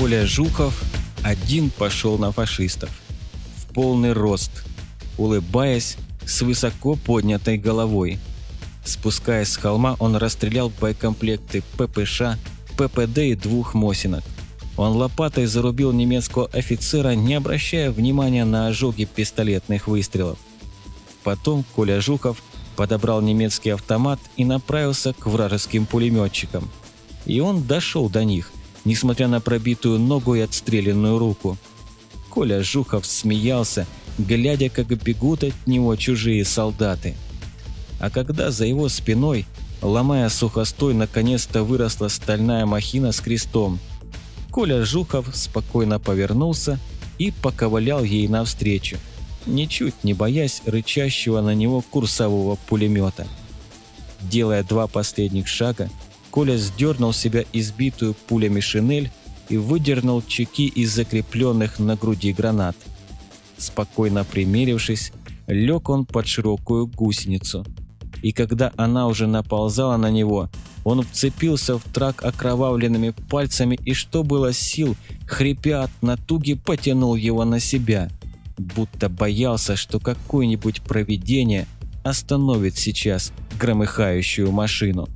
Коля Жухов один пошел на фашистов. В полный рост, улыбаясь, с высоко поднятой головой. Спускаясь с холма, он расстрелял боекомплекты ППШ, ППД и двух Мосинок. Он лопатой зарубил немецкого офицера, не обращая внимания на ожоги пистолетных выстрелов. Потом Коля Жуков подобрал немецкий автомат и направился к вражеским пулеметчикам. И он дошел до них, несмотря на пробитую ногу и отстрелянную руку. Коля Жухов смеялся, глядя, как бегут от него чужие солдаты. А когда за его спиной, ломая сухостой, наконец-то выросла стальная махина с крестом, Коля Жухов спокойно повернулся и поковылял ей навстречу, ничуть не боясь рычащего на него курсового пулемета. Делая два последних шага, Коля сдернул себя избитую пулями шинель и выдернул чеки из закрепленных на груди гранат. Спокойно примерившись, лег он под широкую гусеницу. И когда она уже наползала на него, он вцепился в трак окровавленными пальцами и, что было сил, хрипя от натуги, потянул его на себя, будто боялся, что какое-нибудь провидение остановит сейчас громыхающую машину.